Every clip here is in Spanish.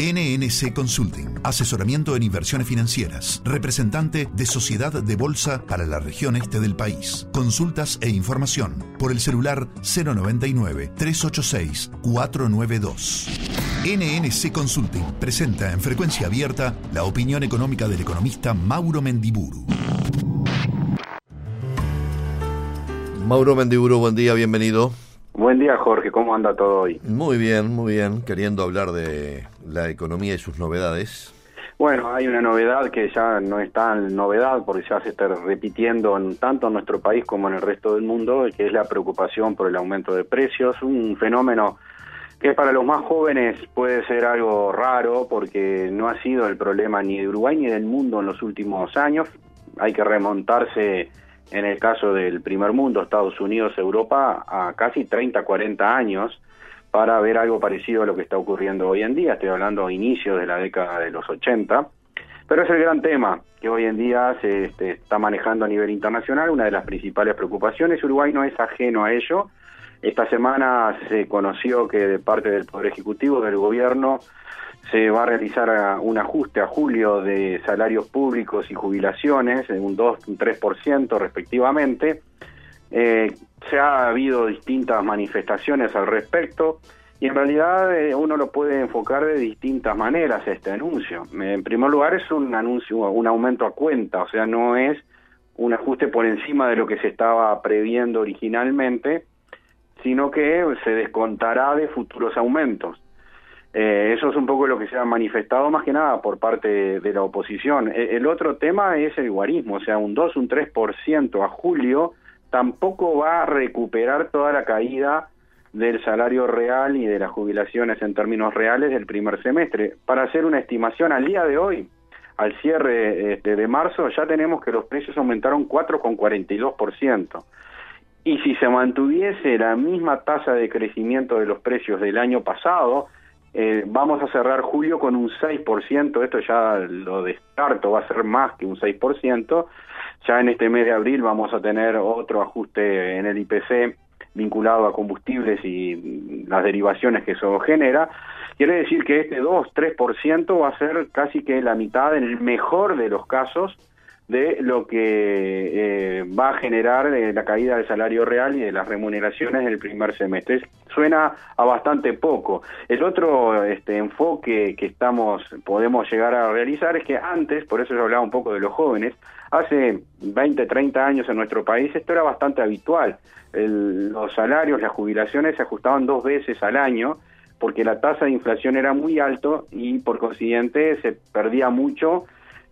NNC Consulting, asesoramiento en inversiones financieras, representante de Sociedad de Bolsa para la región este del país. Consultas e información por el celular 099-386-492. NNC Consulting presenta en frecuencia abierta la opinión económica del economista Mauro Mendiburu. Mauro Mendiburu, buen día, bienvenido. Buen día, Jorge. ¿Cómo anda todo hoy? Muy bien, muy bien. Queriendo hablar de la economía y sus novedades. Bueno, hay una novedad que ya no es tan novedad porque ya se está repitiendo en, tanto en nuestro país como en el resto del mundo, que es la preocupación por el aumento de precios, un fenómeno que para los más jóvenes puede ser algo raro porque no ha sido el problema ni de Uruguay ni del mundo en los últimos años. Hay que remontarse en el caso del primer mundo, Estados Unidos, Europa, a casi 30, 40 años para ver algo parecido a lo que está ocurriendo hoy en día. Estoy hablando a inicios de la década de los 80. Pero es el gran tema que hoy en día se este, está manejando a nivel internacional, una de las principales preocupaciones. Uruguay no es ajeno a ello. Esta semana se conoció que de parte del Poder Ejecutivo, del Gobierno, se va a realizar un ajuste a julio de salarios públicos y jubilaciones, en un 2, un 3% respectivamente. Eh, se ha habido distintas manifestaciones al respecto y en realidad eh, uno lo puede enfocar de distintas maneras este anuncio. En primer lugar es un anuncio, un aumento a cuenta, o sea, no es un ajuste por encima de lo que se estaba previendo originalmente, sino que se descontará de futuros aumentos. Eh, eso es un poco lo que se ha manifestado más que nada por parte de la oposición. E, el otro tema es el guarismo, o sea, un 2, un 3% a julio tampoco va a recuperar toda la caída del salario real y de las jubilaciones en términos reales del primer semestre. Para hacer una estimación al día de hoy, al cierre este, de marzo, ya tenemos que los precios aumentaron 4,42%. Y si se mantuviese la misma tasa de crecimiento de los precios del año pasado, eh, vamos a cerrar julio con un 6%, esto ya lo descarto, va a ser más que un 6%. Ya en este mes de abril vamos a tener otro ajuste en el IPC vinculado a combustibles y las derivaciones que eso genera. Quiere decir que este 2-3% va a ser casi que la mitad, en el mejor de los casos, de lo que eh, va a generar eh, la caída del salario real y de las remuneraciones en el primer semestre. Suena a bastante poco. El otro este, enfoque que estamos podemos llegar a realizar es que antes, por eso yo hablaba un poco de los jóvenes, hace 20, 30 años en nuestro país esto era bastante habitual. los salarios, las jubilaciones se ajustaban dos veces al año porque la tasa de inflación era muy alto y por consiguiente se perdía mucho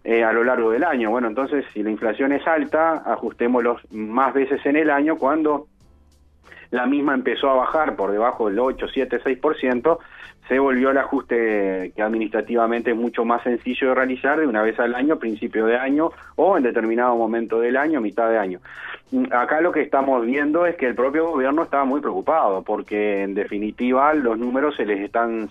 eh, a lo largo del año. Bueno, entonces si la inflación es alta, ajustémoslos más veces en el año cuando la misma empezó a bajar por debajo del 8, 7, 6%, se volvió el ajuste que administrativamente es mucho más sencillo de realizar de una vez al año, principio de año o en determinado momento del año, mitad de año. Acá lo que estamos viendo es que el propio gobierno estaba muy preocupado porque en definitiva los números se les están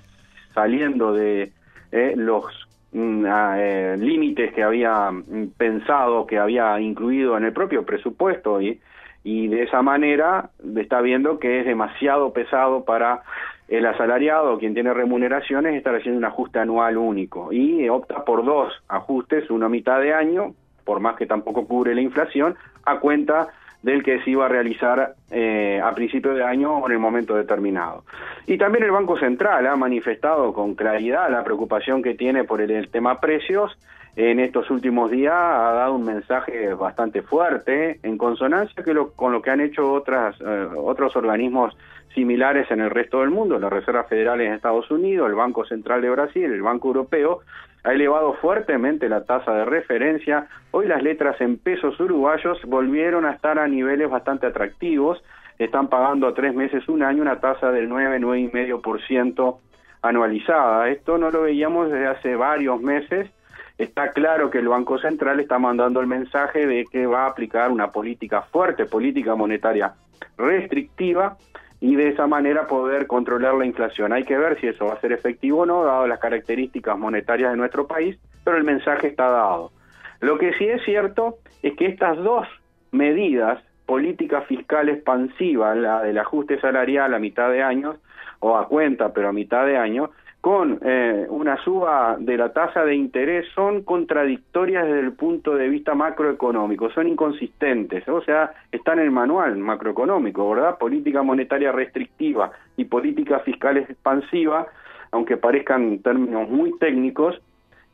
saliendo de eh, los eh, límites que había mm, pensado, que había incluido en el propio presupuesto y, y de esa manera está viendo que es demasiado pesado para el asalariado, quien tiene remuneraciones, estar haciendo un ajuste anual único y opta por dos ajustes, uno a mitad de año, por más que tampoco cubre la inflación, a cuenta del que se iba a realizar eh, a principio de año o en el momento determinado. Y también el Banco Central ha manifestado con claridad la preocupación que tiene por el, tema precios. En estos últimos días ha dado un mensaje bastante fuerte, en consonancia que con lo que han hecho otras, eh, otros organismos similares en el resto del mundo, la Reserva Federal en Estados Unidos, el Banco Central de Brasil, el Banco Europeo, ha elevado fuertemente la tasa de referencia. Hoy las letras en pesos uruguayos volvieron a estar a niveles bastante atractivos. Están pagando a tres meses, un año, una tasa del 9, 9,5% anualizada. Esto no lo veíamos desde hace varios meses. Está claro que el Banco Central está mandando el mensaje de que va a aplicar una política fuerte, política monetaria restrictiva, y de esa manera poder controlar la inflación. Hay que ver si eso va a ser efectivo o no, dado las características monetarias de nuestro país, pero el mensaje está dado. Lo que sí es cierto es que estas dos medidas, política fiscal expansiva, la del ajuste salarial a mitad de años, o a cuenta, pero a mitad de año, con eh, una suba de la tasa de interés son contradictorias desde el punto de vista macroeconómico, son inconsistentes, o sea, está en el manual macroeconómico, ¿verdad? Política monetaria restrictiva y política fiscal expansiva, aunque parezcan términos muy técnicos,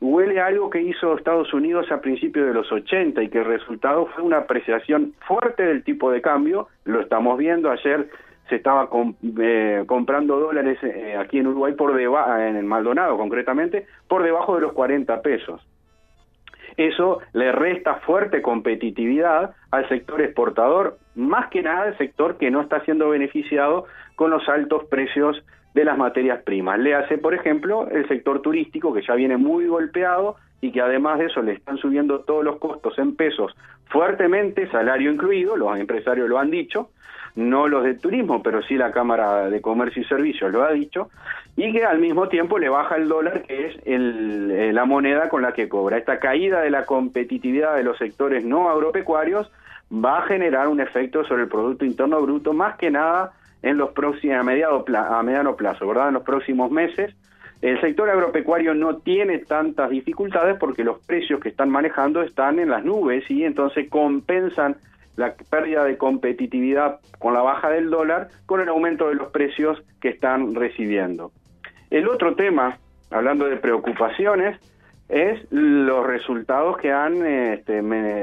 huele a algo que hizo Estados Unidos a principios de los 80 y que el resultado fue una apreciación fuerte del tipo de cambio, lo estamos viendo ayer se estaba eh, comprando dólares eh, aquí en Uruguay por debajo, en el Maldonado concretamente, por debajo de los 40 pesos. Eso le resta fuerte competitividad al sector exportador, más que nada el sector que no está siendo beneficiado con los altos precios de las materias primas. Le hace, por ejemplo, el sector turístico, que ya viene muy golpeado y que además de eso le están subiendo todos los costos en pesos fuertemente, salario incluido, los empresarios lo han dicho, no los de turismo, pero sí la Cámara de Comercio y Servicios lo ha dicho, y que al mismo tiempo le baja el dólar, que es el, eh, la moneda con la que cobra. Esta caída de la competitividad de los sectores no agropecuarios va a generar un efecto sobre el Producto Interno Bruto, más que nada en los próximos, a, mediano plazo, ¿verdad? En los próximos meses. El sector agropecuario no tiene tantas dificultades porque los precios que están manejando están en las nubes y entonces compensan la pérdida de competitividad con la baja del dólar con el aumento de los precios que están recibiendo. El otro tema, hablando de preocupaciones, es los resultados que han este,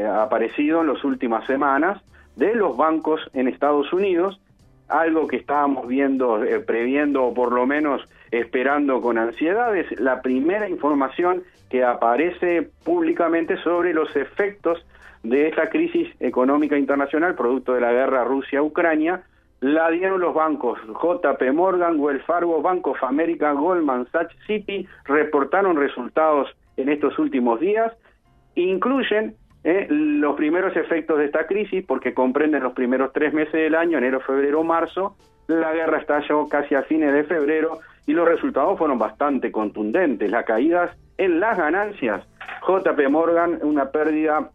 aparecido en las últimas semanas de los bancos en Estados Unidos, algo que estábamos viendo, eh, previendo o por lo menos esperando con ansiedad, es la primera información que aparece públicamente sobre los efectos de esta crisis económica internacional producto de la guerra Rusia-Ucrania, la dieron los bancos JP Morgan, Wells Fargo, Bank of America, Goldman Sachs, Citi, reportaron resultados en estos últimos días, incluyen eh, los primeros efectos de esta crisis porque comprenden los primeros tres meses del año, enero, febrero, marzo, la guerra estalló casi a fines de febrero y los resultados fueron bastante contundentes, las caídas en las ganancias, JP Morgan una pérdida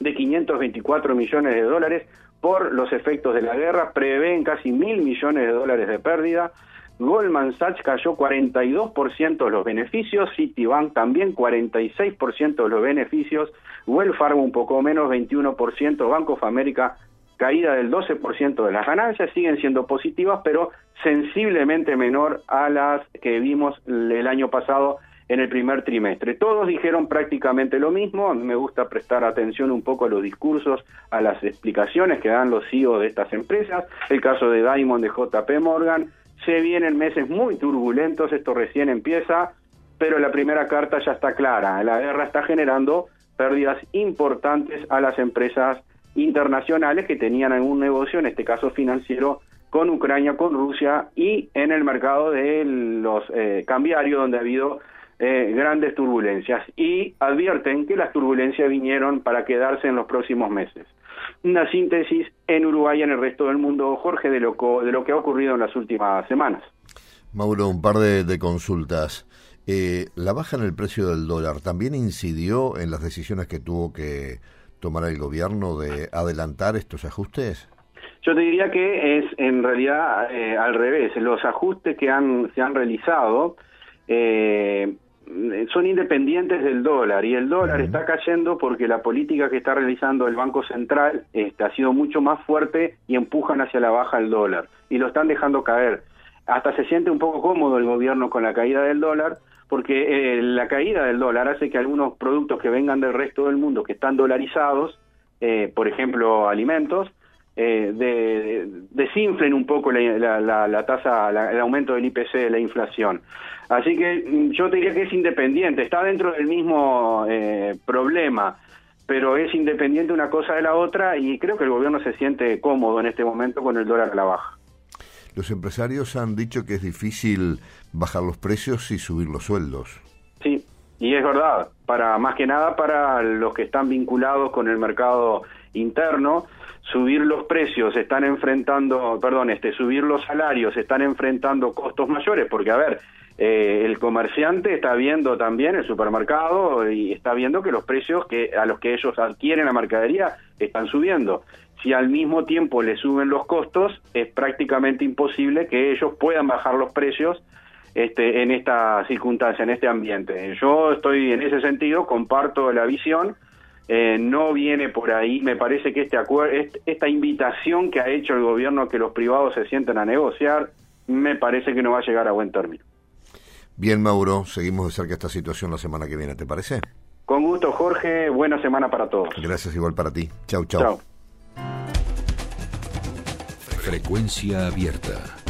de 524 millones de dólares por los efectos de la guerra, prevén casi mil millones de dólares de pérdida. Goldman Sachs cayó 42% de los beneficios, Citibank también 46% de los beneficios, Wells Fargo un poco menos, 21%, Bank of America caída del 12% de las ganancias, siguen siendo positivas, pero sensiblemente menor a las que vimos el año pasado en el primer trimestre. Todos dijeron prácticamente lo mismo, a mí me gusta prestar atención un poco a los discursos, a las explicaciones que dan los CEO de estas empresas, el caso de Diamond de JP Morgan, se vienen meses muy turbulentos, esto recién empieza, pero la primera carta ya está clara, la guerra está generando pérdidas importantes a las empresas internacionales que tenían algún negocio, en este caso financiero, con Ucrania, con Rusia y en el mercado de los eh, cambiarios donde ha habido eh, grandes turbulencias y advierten que las turbulencias vinieron para quedarse en los próximos meses. Una síntesis en Uruguay y en el resto del mundo, Jorge, de lo, de lo que ha ocurrido en las últimas semanas. Mauro, un par de, consultas. Eh, ¿La baja en el precio del dólar también incidió en las decisiones que tuvo que tomar el gobierno de adelantar estos ajustes? Yo te diría que es en realidad eh, al revés. Los ajustes que han, se han realizado eh, son independientes del dólar y el dólar está cayendo porque la política que está realizando el Banco Central este, ha sido mucho más fuerte y empujan hacia la baja el dólar y lo están dejando caer. Hasta se siente un poco cómodo el gobierno con la caída del dólar porque eh, la caída del dólar hace que algunos productos que vengan del resto del mundo que están dolarizados, eh, por ejemplo alimentos, eh, de, desinflen un poco la, la, tasa, el aumento del IPC, de la inflación. Así que mm, yo te diría que es independiente, está dentro del mismo eh, problema, pero es independiente una cosa de la otra y creo que el gobierno se siente cómodo en este momento con el dólar a la baja. Los empresarios han dicho que es difícil bajar los precios y subir los sueldos. Sí, y es verdad, para más que nada para los que están vinculados con el mercado interno, subir los precios, están enfrentando, perdón, este, subir los salarios, están enfrentando costos mayores, porque a ver, eh, el comerciante está viendo también el supermercado y está viendo que los precios que a los que ellos adquieren la mercadería están subiendo. Si al mismo tiempo le suben los costos, es prácticamente imposible que ellos puedan bajar los precios este, en esta circunstancia, en este ambiente. Yo estoy en ese sentido, comparto la visión. Eh, no viene por ahí, me parece que este acuerdo, esta invitación que ha hecho el gobierno a que los privados se sienten a negociar, me parece que no va a llegar a buen término. Bien, Mauro, seguimos de cerca esta situación la semana que viene, ¿te parece? Con gusto, Jorge. Buena semana para todos. Gracias igual para ti. Chau, chau. Chau. Frecuencia abierta.